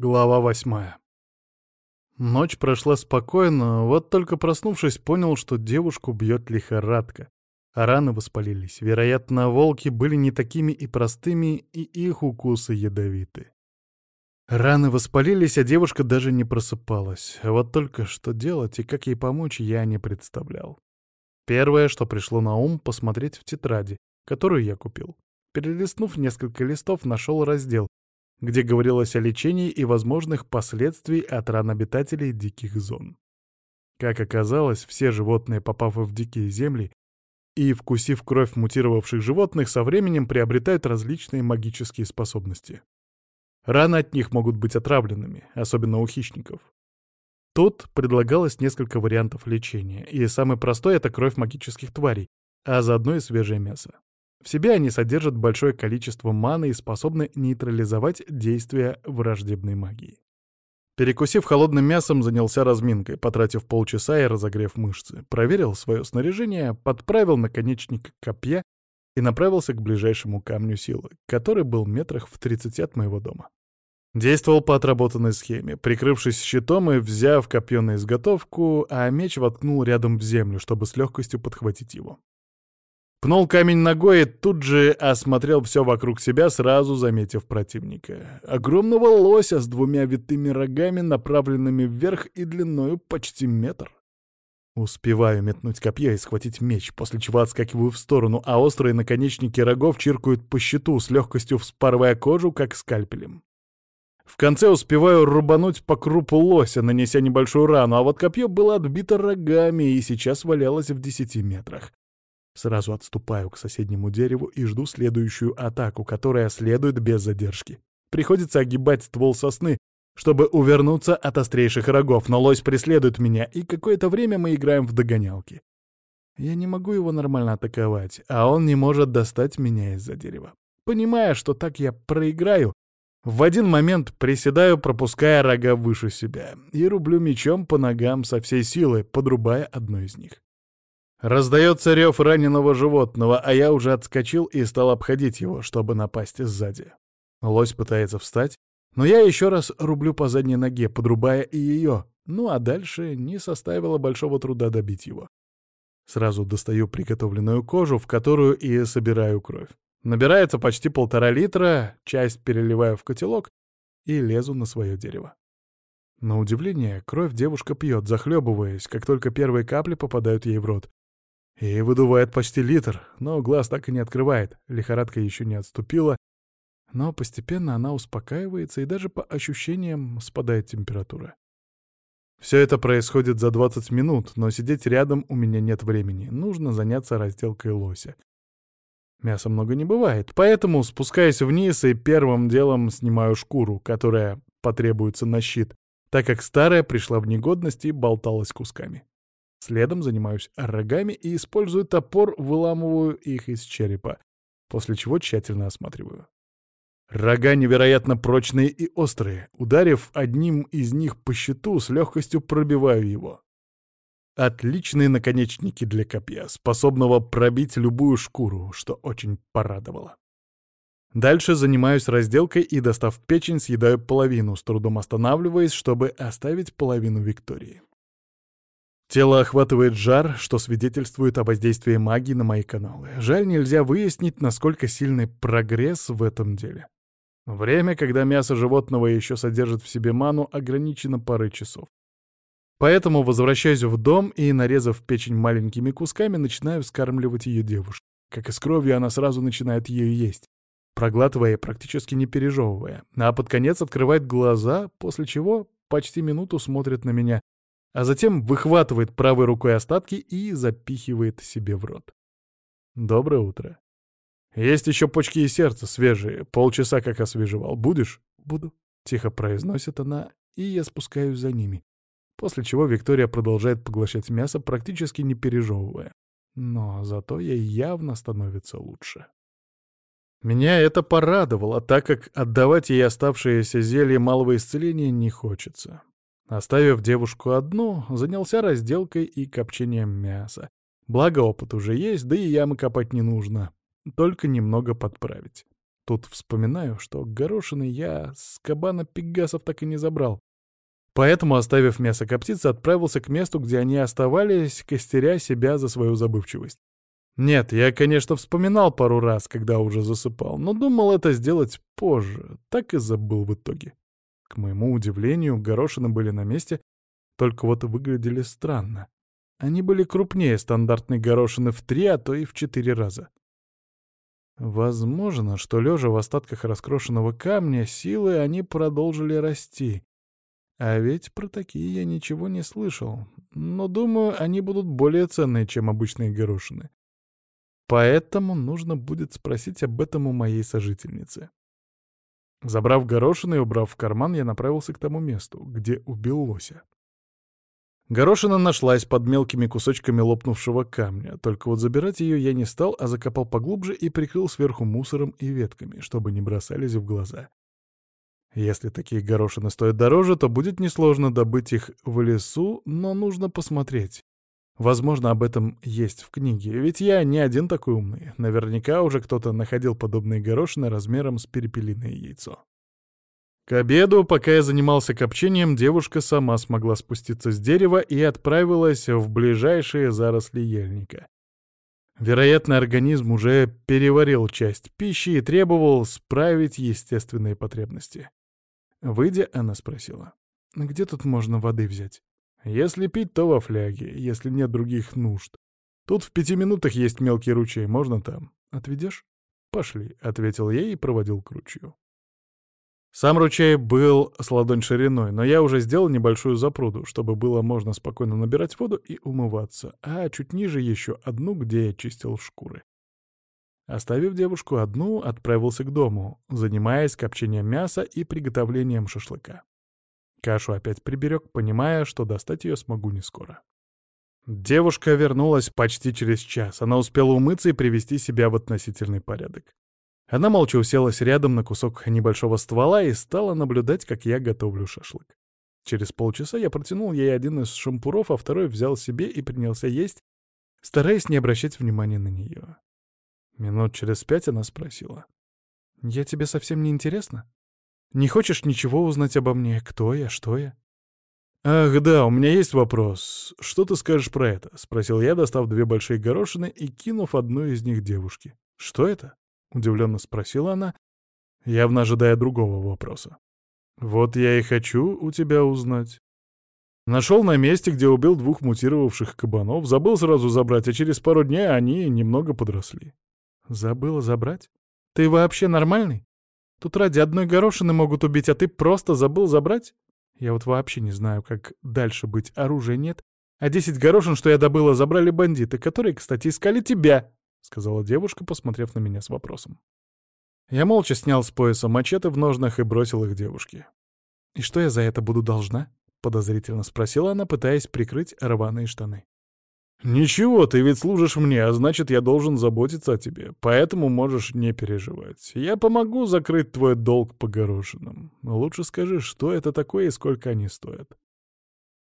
Глава восьмая. Ночь прошла спокойно, вот только проснувшись, понял, что девушку бьет лихорадка, раны воспалились. Вероятно, волки были не такими и простыми, и их укусы ядовиты. Раны воспалились, а девушка даже не просыпалась. Вот только что делать и как ей помочь, я не представлял. Первое, что пришло на ум, посмотреть в тетради, которую я купил. Перелистнув несколько листов, нашел раздел, где говорилось о лечении и возможных последствий от ран обитателей диких зон. Как оказалось, все животные, попав в дикие земли и вкусив кровь мутировавших животных, со временем приобретают различные магические способности. Раны от них могут быть отравленными, особенно у хищников. Тут предлагалось несколько вариантов лечения, и самый простой — это кровь магических тварей, а заодно и свежее мясо. В себе они содержат большое количество маны и способны нейтрализовать действия враждебной магии. Перекусив холодным мясом, занялся разминкой, потратив полчаса и разогрев мышцы. Проверил свое снаряжение, подправил наконечник копья и направился к ближайшему камню силы, который был метрах в 30 от моего дома. Действовал по отработанной схеме, прикрывшись щитом и взяв копье на изготовку, а меч воткнул рядом в землю, чтобы с легкостью подхватить его. Пнул камень ногой и тут же осмотрел все вокруг себя, сразу заметив противника. Огромного лося с двумя витыми рогами, направленными вверх и длиною почти метр. Успеваю метнуть копье и схватить меч, после чего отскакиваю в сторону, а острые наконечники рогов чиркают по щиту, с легкостью вспарывая кожу, как скальпелем. В конце успеваю рубануть по крупу лося, нанеся небольшую рану, а вот копье было отбито рогами и сейчас валялось в десяти метрах. Сразу отступаю к соседнему дереву и жду следующую атаку, которая следует без задержки. Приходится огибать ствол сосны, чтобы увернуться от острейших рогов, но лось преследует меня, и какое-то время мы играем в догонялки. Я не могу его нормально атаковать, а он не может достать меня из-за дерева. Понимая, что так я проиграю, в один момент приседаю, пропуская рога выше себя, и рублю мечом по ногам со всей силы, подрубая одну из них. Раздается рев раненого животного, а я уже отскочил и стал обходить его, чтобы напасть сзади. Лось пытается встать, но я еще раз рублю по задней ноге, подрубая и ее, ну а дальше не составило большого труда добить его. Сразу достаю приготовленную кожу, в которую и собираю кровь. Набирается почти полтора литра, часть переливаю в котелок и лезу на свое дерево. На удивление, кровь девушка пьет, захлебываясь, как только первые капли попадают ей в рот. И выдувает почти литр, но глаз так и не открывает, лихорадка еще не отступила, но постепенно она успокаивается и даже по ощущениям спадает температура. Все это происходит за 20 минут, но сидеть рядом у меня нет времени, нужно заняться разделкой лося. Мяса много не бывает, поэтому спускаюсь вниз и первым делом снимаю шкуру, которая потребуется на щит, так как старая пришла в негодность и болталась кусками. Следом занимаюсь рогами и использую топор, выламываю их из черепа, после чего тщательно осматриваю. Рога невероятно прочные и острые. Ударив одним из них по щиту, с легкостью пробиваю его. Отличные наконечники для копья, способного пробить любую шкуру, что очень порадовало. Дальше занимаюсь разделкой и, достав печень, съедаю половину, с трудом останавливаясь, чтобы оставить половину Виктории. Тело охватывает жар, что свидетельствует о воздействии магии на мои каналы. Жаль, нельзя выяснить, насколько сильный прогресс в этом деле. Время, когда мясо животного еще содержит в себе ману, ограничено парой часов. Поэтому возвращаюсь в дом и, нарезав печень маленькими кусками, начинаю скармливать ее девушке. Как и с кровью, она сразу начинает ее есть, проглатывая и практически не пережевывая. А под конец открывает глаза, после чего почти минуту смотрит на меня, а затем выхватывает правой рукой остатки и запихивает себе в рот. Доброе утро. Есть еще почки и сердце свежие, полчаса как освежевал. Будешь? Буду. Тихо произносит она, и я спускаюсь за ними. После чего Виктория продолжает поглощать мясо, практически не пережевывая. Но зато ей явно становится лучше. Меня это порадовало, так как отдавать ей оставшееся зелье малого исцеления не хочется. Оставив девушку одну, занялся разделкой и копчением мяса. Благо опыт уже есть, да и ямы копать не нужно, только немного подправить. Тут вспоминаю, что горошины я с кабана пегасов так и не забрал. Поэтому, оставив мясо коптиться, отправился к месту, где они оставались, костеря себя за свою забывчивость. Нет, я, конечно, вспоминал пару раз, когда уже засыпал, но думал это сделать позже, так и забыл в итоге. Моему удивлению, горошины были на месте, только вот выглядели странно. Они были крупнее стандартной горошины в три, а то и в четыре раза. Возможно, что лежа в остатках раскрошенного камня, силы они продолжили расти. А ведь про такие я ничего не слышал. Но думаю, они будут более ценные, чем обычные горошины. Поэтому нужно будет спросить об этом у моей сожительницы. Забрав горошины и убрав в карман, я направился к тому месту, где убил лося. Горошина нашлась под мелкими кусочками лопнувшего камня, только вот забирать ее я не стал, а закопал поглубже и прикрыл сверху мусором и ветками, чтобы не бросались в глаза. Если такие горошины стоят дороже, то будет несложно добыть их в лесу, но нужно посмотреть. Возможно, об этом есть в книге, ведь я не один такой умный. Наверняка уже кто-то находил подобные горошины размером с перепелиное яйцо. К обеду, пока я занимался копчением, девушка сама смогла спуститься с дерева и отправилась в ближайшие заросли ельника. Вероятно, организм уже переварил часть пищи и требовал справить естественные потребности. Выйдя, она спросила, «Где тут можно воды взять?» «Если пить, то во фляге, если нет других нужд. Тут в пяти минутах есть мелкий ручей, можно там. Отведешь?» «Пошли», — ответил я и проводил к ручью. Сам ручей был с ладонь шириной, но я уже сделал небольшую запруду, чтобы было можно спокойно набирать воду и умываться, а чуть ниже еще одну, где я чистил шкуры. Оставив девушку одну, отправился к дому, занимаясь копчением мяса и приготовлением шашлыка. Кашу опять приберег, понимая, что достать ее смогу не скоро. Девушка вернулась почти через час. Она успела умыться и привести себя в относительный порядок. Она молча уселась рядом на кусок небольшого ствола и стала наблюдать, как я готовлю шашлык. Через полчаса я протянул ей один из шампуров, а второй взял себе и принялся есть, стараясь не обращать внимания на нее. Минут через пять она спросила. «Я тебе совсем не интересно? Не хочешь ничего узнать обо мне? Кто я? Что я?» «Ах, да, у меня есть вопрос. Что ты скажешь про это?» — спросил я, достав две большие горошины и кинув одну из них девушке. «Что это?» — удивленно спросила она, явно ожидая другого вопроса. «Вот я и хочу у тебя узнать». Нашел на месте, где убил двух мутировавших кабанов, забыл сразу забрать, а через пару дней они немного подросли. Забыла забрать? Ты вообще нормальный? Тут ради одной горошины могут убить, а ты просто забыл забрать? Я вот вообще не знаю, как дальше быть. Оружия нет. А десять горошин, что я добыла, забрали бандиты, которые, кстати, искали тебя. — сказала девушка, посмотрев на меня с вопросом. Я молча снял с пояса мачете в ножнах и бросил их девушке. «И что я за это буду должна?» — подозрительно спросила она, пытаясь прикрыть рваные штаны. «Ничего, ты ведь служишь мне, а значит, я должен заботиться о тебе, поэтому можешь не переживать. Я помогу закрыть твой долг по горошинам. Лучше скажи, что это такое и сколько они стоят».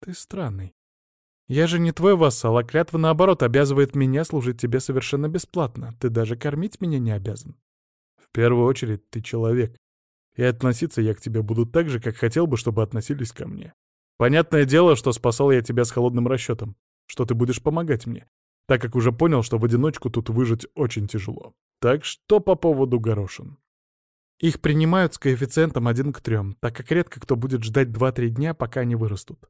«Ты странный. Я же не твой вассал, а клятва, наоборот, обязывает меня служить тебе совершенно бесплатно. Ты даже кормить меня не обязан. В первую очередь, ты человек. И относиться я к тебе буду так же, как хотел бы, чтобы относились ко мне. Понятное дело, что спасал я тебя с холодным расчетом, что ты будешь помогать мне, так как уже понял, что в одиночку тут выжить очень тяжело. Так что по поводу горошин? Их принимают с коэффициентом один к трем, так как редко кто будет ждать 2-3 дня, пока они вырастут.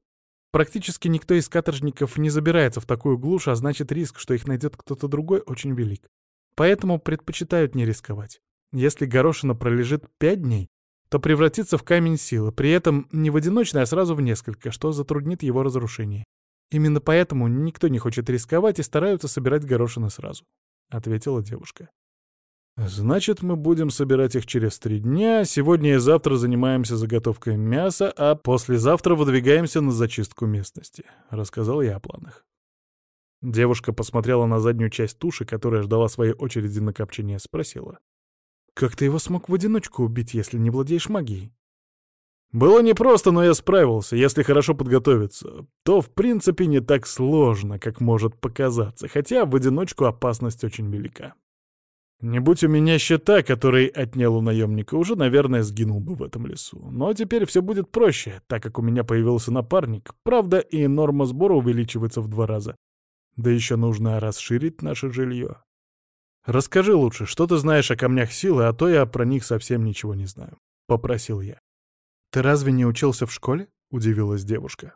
Практически никто из каторжников не забирается в такую глушь, а значит риск, что их найдет кто-то другой, очень велик. Поэтому предпочитают не рисковать. Если горошина пролежит пять дней, то превратится в камень силы, при этом не в одиночное, а сразу в несколько, что затруднит его разрушение. Именно поэтому никто не хочет рисковать и стараются собирать горошины сразу, — ответила девушка. «Значит, мы будем собирать их через три дня. Сегодня и завтра занимаемся заготовкой мяса, а послезавтра выдвигаемся на зачистку местности», — рассказал я о планах. Девушка посмотрела на заднюю часть туши, которая ждала своей очереди на копчение, спросила. «Как ты его смог в одиночку убить, если не владеешь магией?» «Было непросто, но я справился. Если хорошо подготовиться, то в принципе не так сложно, как может показаться, хотя в одиночку опасность очень велика». Не будь у меня щита, который отнял у наемника, уже, наверное, сгинул бы в этом лесу. Но теперь все будет проще, так как у меня появился напарник. Правда, и норма сбора увеличивается в два раза. Да еще нужно расширить наше жилье. Расскажи лучше, что ты знаешь о камнях силы, а то я про них совсем ничего не знаю. Попросил я. Ты разве не учился в школе? Удивилась девушка.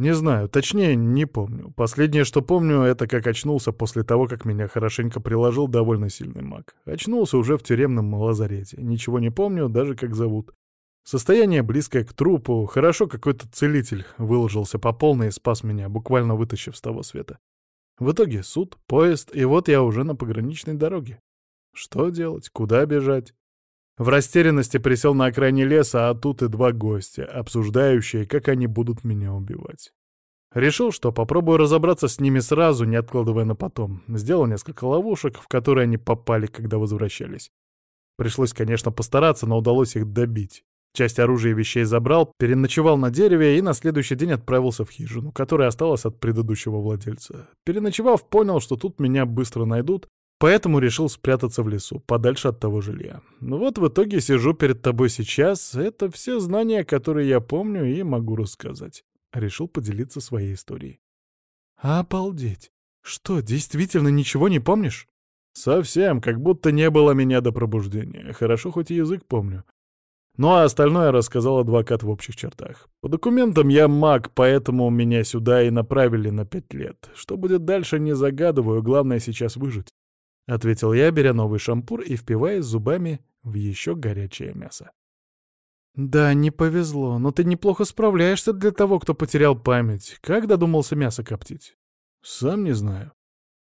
Не знаю, точнее, не помню. Последнее, что помню, это как очнулся после того, как меня хорошенько приложил довольно сильный маг. Очнулся уже в тюремном лазарете. Ничего не помню, даже как зовут. Состояние близкое к трупу. Хорошо какой-то целитель выложился по полной и спас меня, буквально вытащив с того света. В итоге суд, поезд, и вот я уже на пограничной дороге. Что делать? Куда бежать? В растерянности присел на окраине леса, а тут и два гостя, обсуждающие, как они будут меня убивать. Решил, что попробую разобраться с ними сразу, не откладывая на потом. Сделал несколько ловушек, в которые они попали, когда возвращались. Пришлось, конечно, постараться, но удалось их добить. Часть оружия и вещей забрал, переночевал на дереве и на следующий день отправился в хижину, которая осталась от предыдущего владельца. Переночевав, понял, что тут меня быстро найдут, Поэтому решил спрятаться в лесу, подальше от того жилья. Ну вот в итоге сижу перед тобой сейчас. Это все знания, которые я помню и могу рассказать. Решил поделиться своей историей. Обалдеть! Что, действительно ничего не помнишь? Совсем, как будто не было меня до пробуждения. Хорошо, хоть язык помню. Ну а остальное рассказал адвокат в общих чертах. По документам я маг, поэтому меня сюда и направили на пять лет. Что будет дальше, не загадываю, главное сейчас выжить. — ответил я, беря новый шампур и впиваясь зубами в еще горячее мясо. «Да, не повезло, но ты неплохо справляешься для того, кто потерял память. Как додумался мясо коптить?» «Сам не знаю.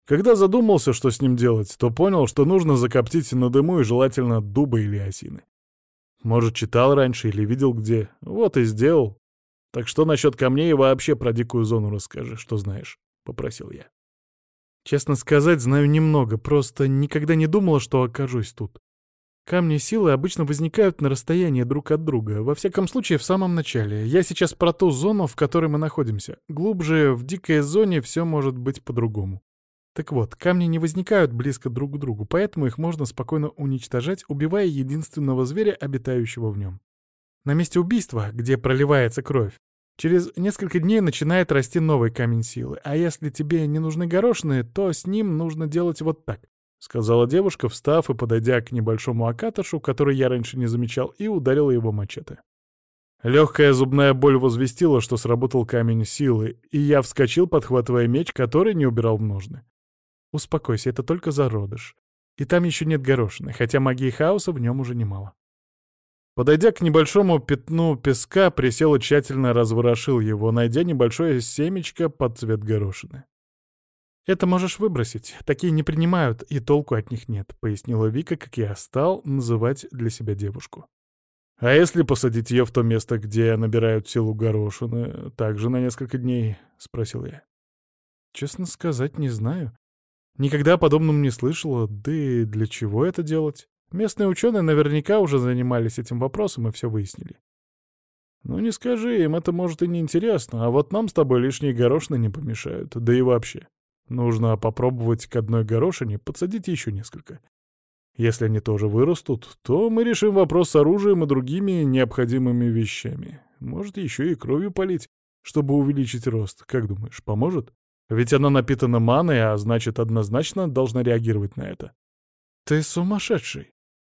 Когда задумался, что с ним делать, то понял, что нужно закоптить на дыму и желательно дуба или осины. Может, читал раньше или видел где. Вот и сделал. Так что насчет камней и вообще про дикую зону расскажи, что знаешь», — попросил я. Честно сказать, знаю немного, просто никогда не думала, что окажусь тут. Камни силы обычно возникают на расстоянии друг от друга, во всяком случае в самом начале. Я сейчас про ту зону, в которой мы находимся. Глубже, в дикой зоне, все может быть по-другому. Так вот, камни не возникают близко друг к другу, поэтому их можно спокойно уничтожать, убивая единственного зверя, обитающего в нем. На месте убийства, где проливается кровь, Через несколько дней начинает расти новый камень силы, а если тебе не нужны горошины, то с ним нужно делать вот так», — сказала девушка, встав и подойдя к небольшому акатышу, который я раньше не замечал, и ударила его мачете. Легкая зубная боль возвестила, что сработал камень силы, и я вскочил, подхватывая меч, который не убирал в ножны. «Успокойся, это только зародыш. И там еще нет горошины, хотя магии хаоса в нем уже немало». Подойдя к небольшому пятну песка, присел и тщательно разворошил его, найдя небольшое семечко под цвет горошины. «Это можешь выбросить. Такие не принимают, и толку от них нет», — пояснила Вика, как я стал называть для себя девушку. «А если посадить ее в то место, где набирают силу горошины, также на несколько дней?» — спросил я. «Честно сказать, не знаю. Никогда о подобном не слышала, да и для чего это делать?» Местные ученые наверняка уже занимались этим вопросом и все выяснили. Ну не скажи им, это может и не интересно, а вот нам с тобой лишние горошины не помешают, да и вообще. Нужно попробовать к одной горошине подсадить еще несколько. Если они тоже вырастут, то мы решим вопрос с оружием и другими необходимыми вещами. Может, еще и кровью полить, чтобы увеличить рост. Как думаешь, поможет? Ведь она напитана маной, а значит, однозначно должна реагировать на это. Ты сумасшедший.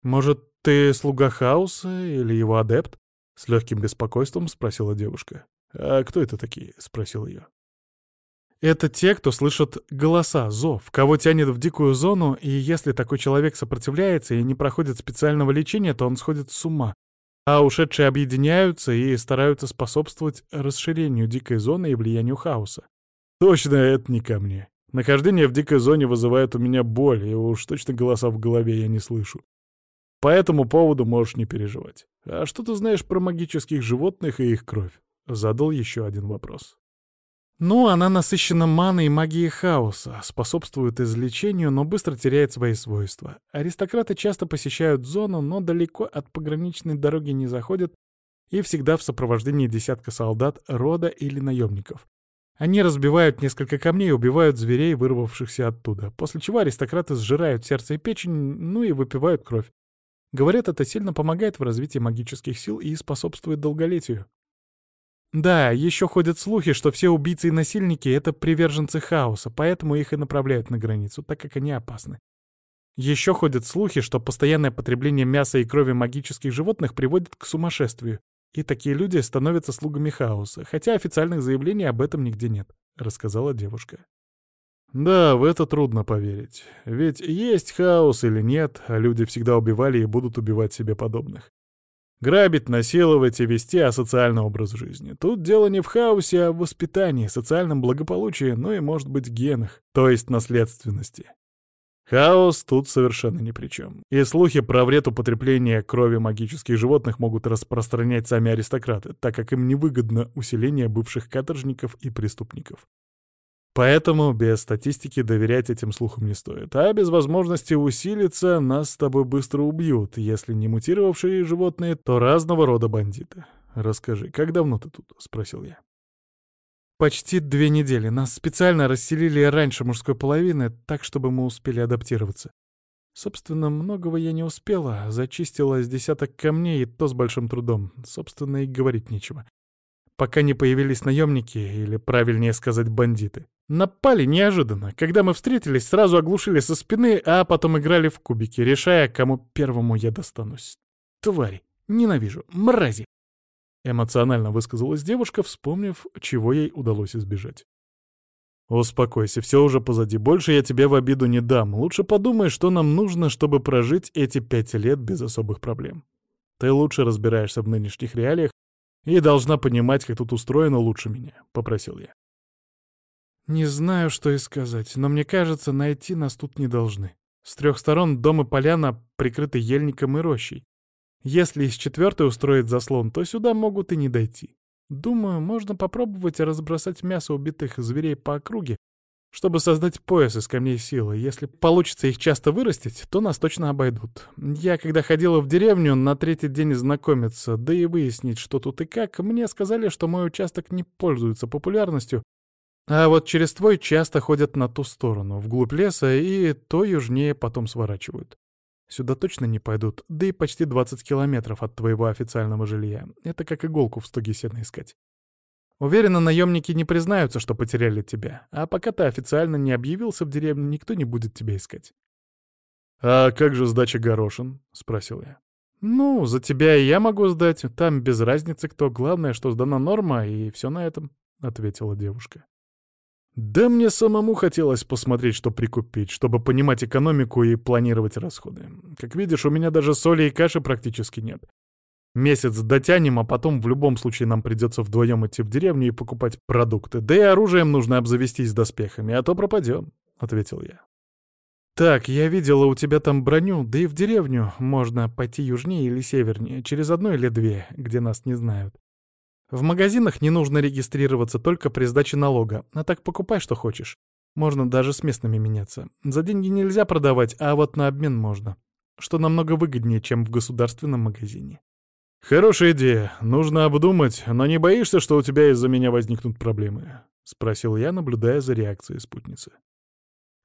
«Может, ты слуга хаоса или его адепт?» — с легким беспокойством спросила девушка. «А кто это такие?» — спросил ее. Это те, кто слышит голоса, зов, кого тянет в дикую зону, и если такой человек сопротивляется и не проходит специального лечения, то он сходит с ума. А ушедшие объединяются и стараются способствовать расширению дикой зоны и влиянию хаоса. Точно, это не ко мне. Нахождение в дикой зоне вызывает у меня боль, и уж точно голоса в голове я не слышу. По этому поводу можешь не переживать. А что ты знаешь про магических животных и их кровь? Задал еще один вопрос. Ну, она насыщена маной и магией хаоса, способствует излечению, но быстро теряет свои свойства. Аристократы часто посещают зону, но далеко от пограничной дороги не заходят и всегда в сопровождении десятка солдат, рода или наемников. Они разбивают несколько камней и убивают зверей, вырвавшихся оттуда, после чего аристократы сжирают сердце и печень, ну и выпивают кровь. Говорят, это сильно помогает в развитии магических сил и способствует долголетию. Да, еще ходят слухи, что все убийцы и насильники — это приверженцы хаоса, поэтому их и направляют на границу, так как они опасны. Еще ходят слухи, что постоянное потребление мяса и крови магических животных приводит к сумасшествию, и такие люди становятся слугами хаоса, хотя официальных заявлений об этом нигде нет», — рассказала девушка. «Да, в это трудно поверить. Ведь есть хаос или нет, а люди всегда убивали и будут убивать себе подобных. Грабить, насиловать и вести асоциальный образ жизни. Тут дело не в хаосе, а в воспитании, социальном благополучии, ну и, может быть, генах, то есть наследственности. Хаос тут совершенно ни при чем. И слухи про вред употребления крови магических животных могут распространять сами аристократы, так как им невыгодно усиление бывших каторжников и преступников. Поэтому без статистики доверять этим слухам не стоит. А без возможности усилиться нас с тобой быстро убьют. Если не мутировавшие животные, то разного рода бандиты. Расскажи, как давно ты тут? — спросил я. Почти две недели. Нас специально расселили раньше мужской половины, так, чтобы мы успели адаптироваться. Собственно, многого я не успела. Зачистила с десяток камней, и то с большим трудом. Собственно, и говорить нечего. Пока не появились наемники, или, правильнее сказать, бандиты. Напали неожиданно. Когда мы встретились, сразу оглушили со спины, а потом играли в кубики, решая, кому первому я достанусь. Твари. Ненавижу. Мрази. Эмоционально высказалась девушка, вспомнив, чего ей удалось избежать. «Успокойся, все уже позади. Больше я тебе в обиду не дам. Лучше подумай, что нам нужно, чтобы прожить эти пять лет без особых проблем. Ты лучше разбираешься в нынешних реалиях и должна понимать, как тут устроено лучше меня», — попросил я. «Не знаю, что и сказать, но мне кажется, найти нас тут не должны. С трех сторон дом и поляна прикрыты ельником и рощей. Если из четвертой устроить заслон, то сюда могут и не дойти. Думаю, можно попробовать разбросать мясо убитых зверей по округе, чтобы создать пояс из камней силы. Если получится их часто вырастить, то нас точно обойдут. Я, когда ходила в деревню, на третий день знакомиться, да и выяснить, что тут и как, мне сказали, что мой участок не пользуется популярностью, а вот через твой часто ходят на ту сторону, вглубь леса, и то южнее потом сворачивают. Сюда точно не пойдут, да и почти 20 километров от твоего официального жилья. Это как иголку в стоге сена искать. Уверена, наемники не признаются, что потеряли тебя, а пока ты официально не объявился в деревне, никто не будет тебя искать. «А как же сдача горошин?» — спросил я. «Ну, за тебя и я могу сдать. Там без разницы кто. Главное, что сдана норма, и все на этом», — ответила девушка. Да мне самому хотелось посмотреть, что прикупить, чтобы понимать экономику и планировать расходы. Как видишь, у меня даже соли и каши практически нет. Месяц дотянем, а потом в любом случае нам придется вдвоем идти в деревню и покупать продукты. Да и оружием нужно обзавестись доспехами, а то пропадем, — ответил я. «Так, я видела у тебя там броню, да и в деревню можно пойти южнее или севернее, через одно или две, где нас не знают. В магазинах не нужно регистрироваться только при сдаче налога, а так покупай, что хочешь. Можно даже с местными меняться. За деньги нельзя продавать, а вот на обмен можно. Что намного выгоднее, чем в государственном магазине. «Хорошая идея. Нужно обдумать. Но не боишься, что у тебя из-за меня возникнут проблемы?» — спросил я, наблюдая за реакцией спутницы.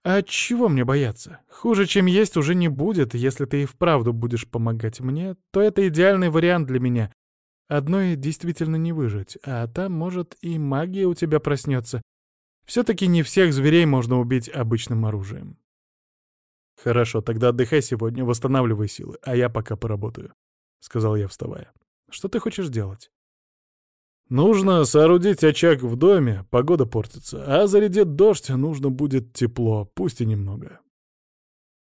«А чего мне бояться? Хуже, чем есть, уже не будет. Если ты и вправду будешь помогать мне, то это идеальный вариант для меня, Одной действительно не выжить, а там, может, и магия у тебя проснется. Все-таки не всех зверей можно убить обычным оружием. Хорошо, тогда отдыхай сегодня, восстанавливай силы, а я пока поработаю, — сказал я, вставая. Что ты хочешь делать? Нужно соорудить очаг в доме, погода портится, а зарядит дождь, нужно будет тепло, пусть и немного.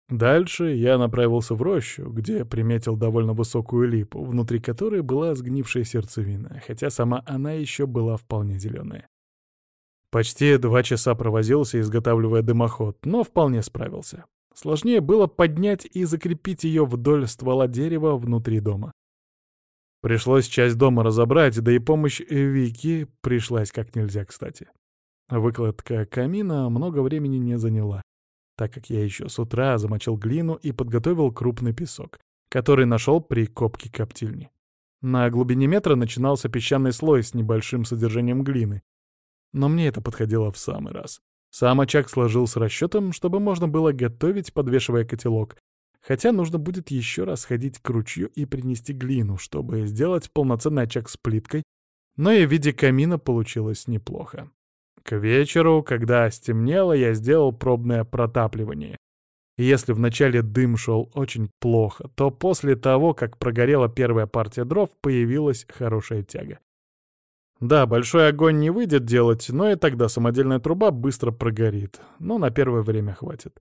Дальше я направился в рощу, где приметил довольно высокую липу, внутри которой была сгнившая сердцевина, хотя сама она еще была вполне зеленая. Почти два часа провозился, изготавливая дымоход, но вполне справился. Сложнее было поднять и закрепить ее вдоль ствола дерева внутри дома. Пришлось часть дома разобрать, да и помощь Вики пришлась как нельзя кстати. Выкладка камина много времени не заняла так как я еще с утра замочил глину и подготовил крупный песок, который нашел при копке коптильни. На глубине метра начинался песчаный слой с небольшим содержанием глины. Но мне это подходило в самый раз. Сам очаг сложил с расчетом, чтобы можно было готовить, подвешивая котелок. Хотя нужно будет еще раз ходить к ручью и принести глину, чтобы сделать полноценный очаг с плиткой, но и в виде камина получилось неплохо. К вечеру, когда стемнело, я сделал пробное протапливание. Если вначале дым шел очень плохо, то после того, как прогорела первая партия дров, появилась хорошая тяга. Да, большой огонь не выйдет делать, но и тогда самодельная труба быстро прогорит. Но на первое время хватит.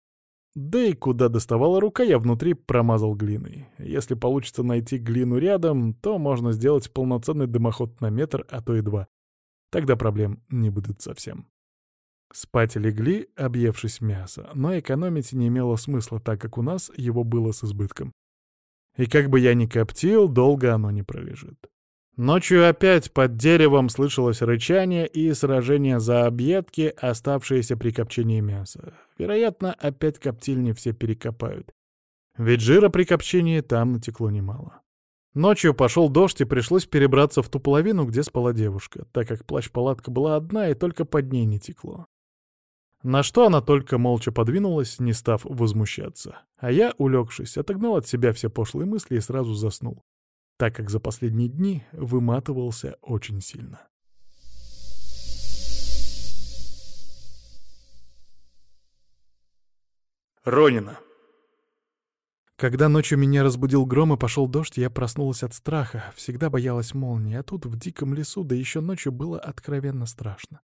Да и куда доставала рука, я внутри промазал глиной. Если получится найти глину рядом, то можно сделать полноценный дымоход на метр, а то и два. Тогда проблем не будет совсем. Спать легли, объевшись мяса, но экономить не имело смысла, так как у нас его было с избытком. И как бы я ни коптил, долго оно не пролежит. Ночью опять под деревом слышалось рычание и сражение за объедки, оставшиеся при копчении мяса. Вероятно, опять коптильни все перекопают. Ведь жира при копчении там натекло немало. Ночью пошел дождь, и пришлось перебраться в ту половину, где спала девушка, так как плащ-палатка была одна, и только под ней не текло. На что она только молча подвинулась, не став возмущаться. А я, улегшись, отогнал от себя все пошлые мысли и сразу заснул, так как за последние дни выматывался очень сильно. Ронина. Когда ночью меня разбудил гром и пошел дождь, я проснулась от страха, всегда боялась молнии, а тут в диком лесу, да еще ночью было откровенно страшно.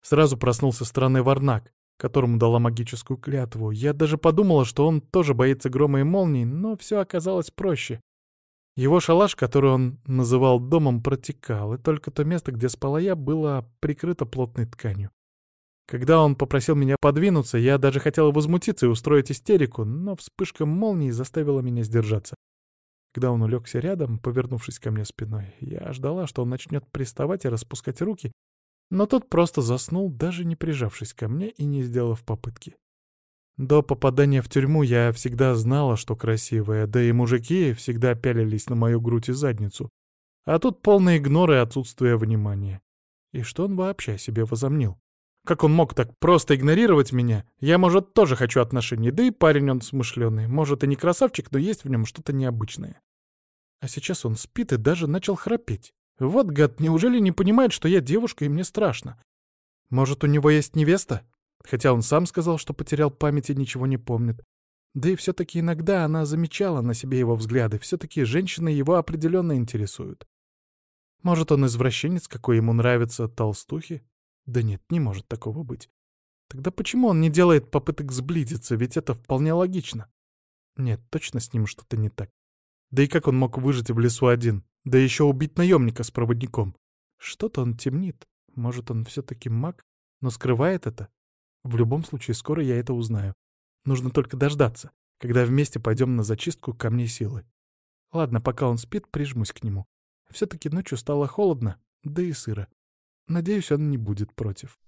Сразу проснулся странный варнак, которому дала магическую клятву. Я даже подумала, что он тоже боится грома и молний, но все оказалось проще. Его шалаш, который он называл домом, протекал, и только то место, где спала я, было прикрыто плотной тканью. Когда он попросил меня подвинуться, я даже хотела возмутиться и устроить истерику, но вспышка молнии заставила меня сдержаться. Когда он улегся рядом, повернувшись ко мне спиной, я ждала, что он начнет приставать и распускать руки, но тот просто заснул, даже не прижавшись ко мне и не сделав попытки. До попадания в тюрьму я всегда знала, что красивая, да и мужики всегда пялились на мою грудь и задницу. А тут полный игнор и отсутствие внимания. И что он вообще себе возомнил? Как он мог так просто игнорировать меня? Я, может, тоже хочу отношений, да и парень он смышленый. Может, и не красавчик, но есть в нем что-то необычное. А сейчас он спит и даже начал храпеть. Вот гад, неужели не понимает, что я девушка и мне страшно? Может, у него есть невеста? Хотя он сам сказал, что потерял память и ничего не помнит. Да и все-таки иногда она замечала на себе его взгляды. Все-таки женщины его определенно интересуют. Может, он извращенец, какой ему нравятся толстухи? Да нет, не может такого быть. Тогда почему он не делает попыток сблизиться, ведь это вполне логично? Нет, точно с ним что-то не так. Да и как он мог выжить в лесу один? Да еще убить наемника с проводником. Что-то он темнит. Может, он все-таки маг, но скрывает это? В любом случае, скоро я это узнаю. Нужно только дождаться, когда вместе пойдем на зачистку камней силы. Ладно, пока он спит, прижмусь к нему. Все-таки ночью стало холодно, да и сыро. Надеюсь, он не будет против.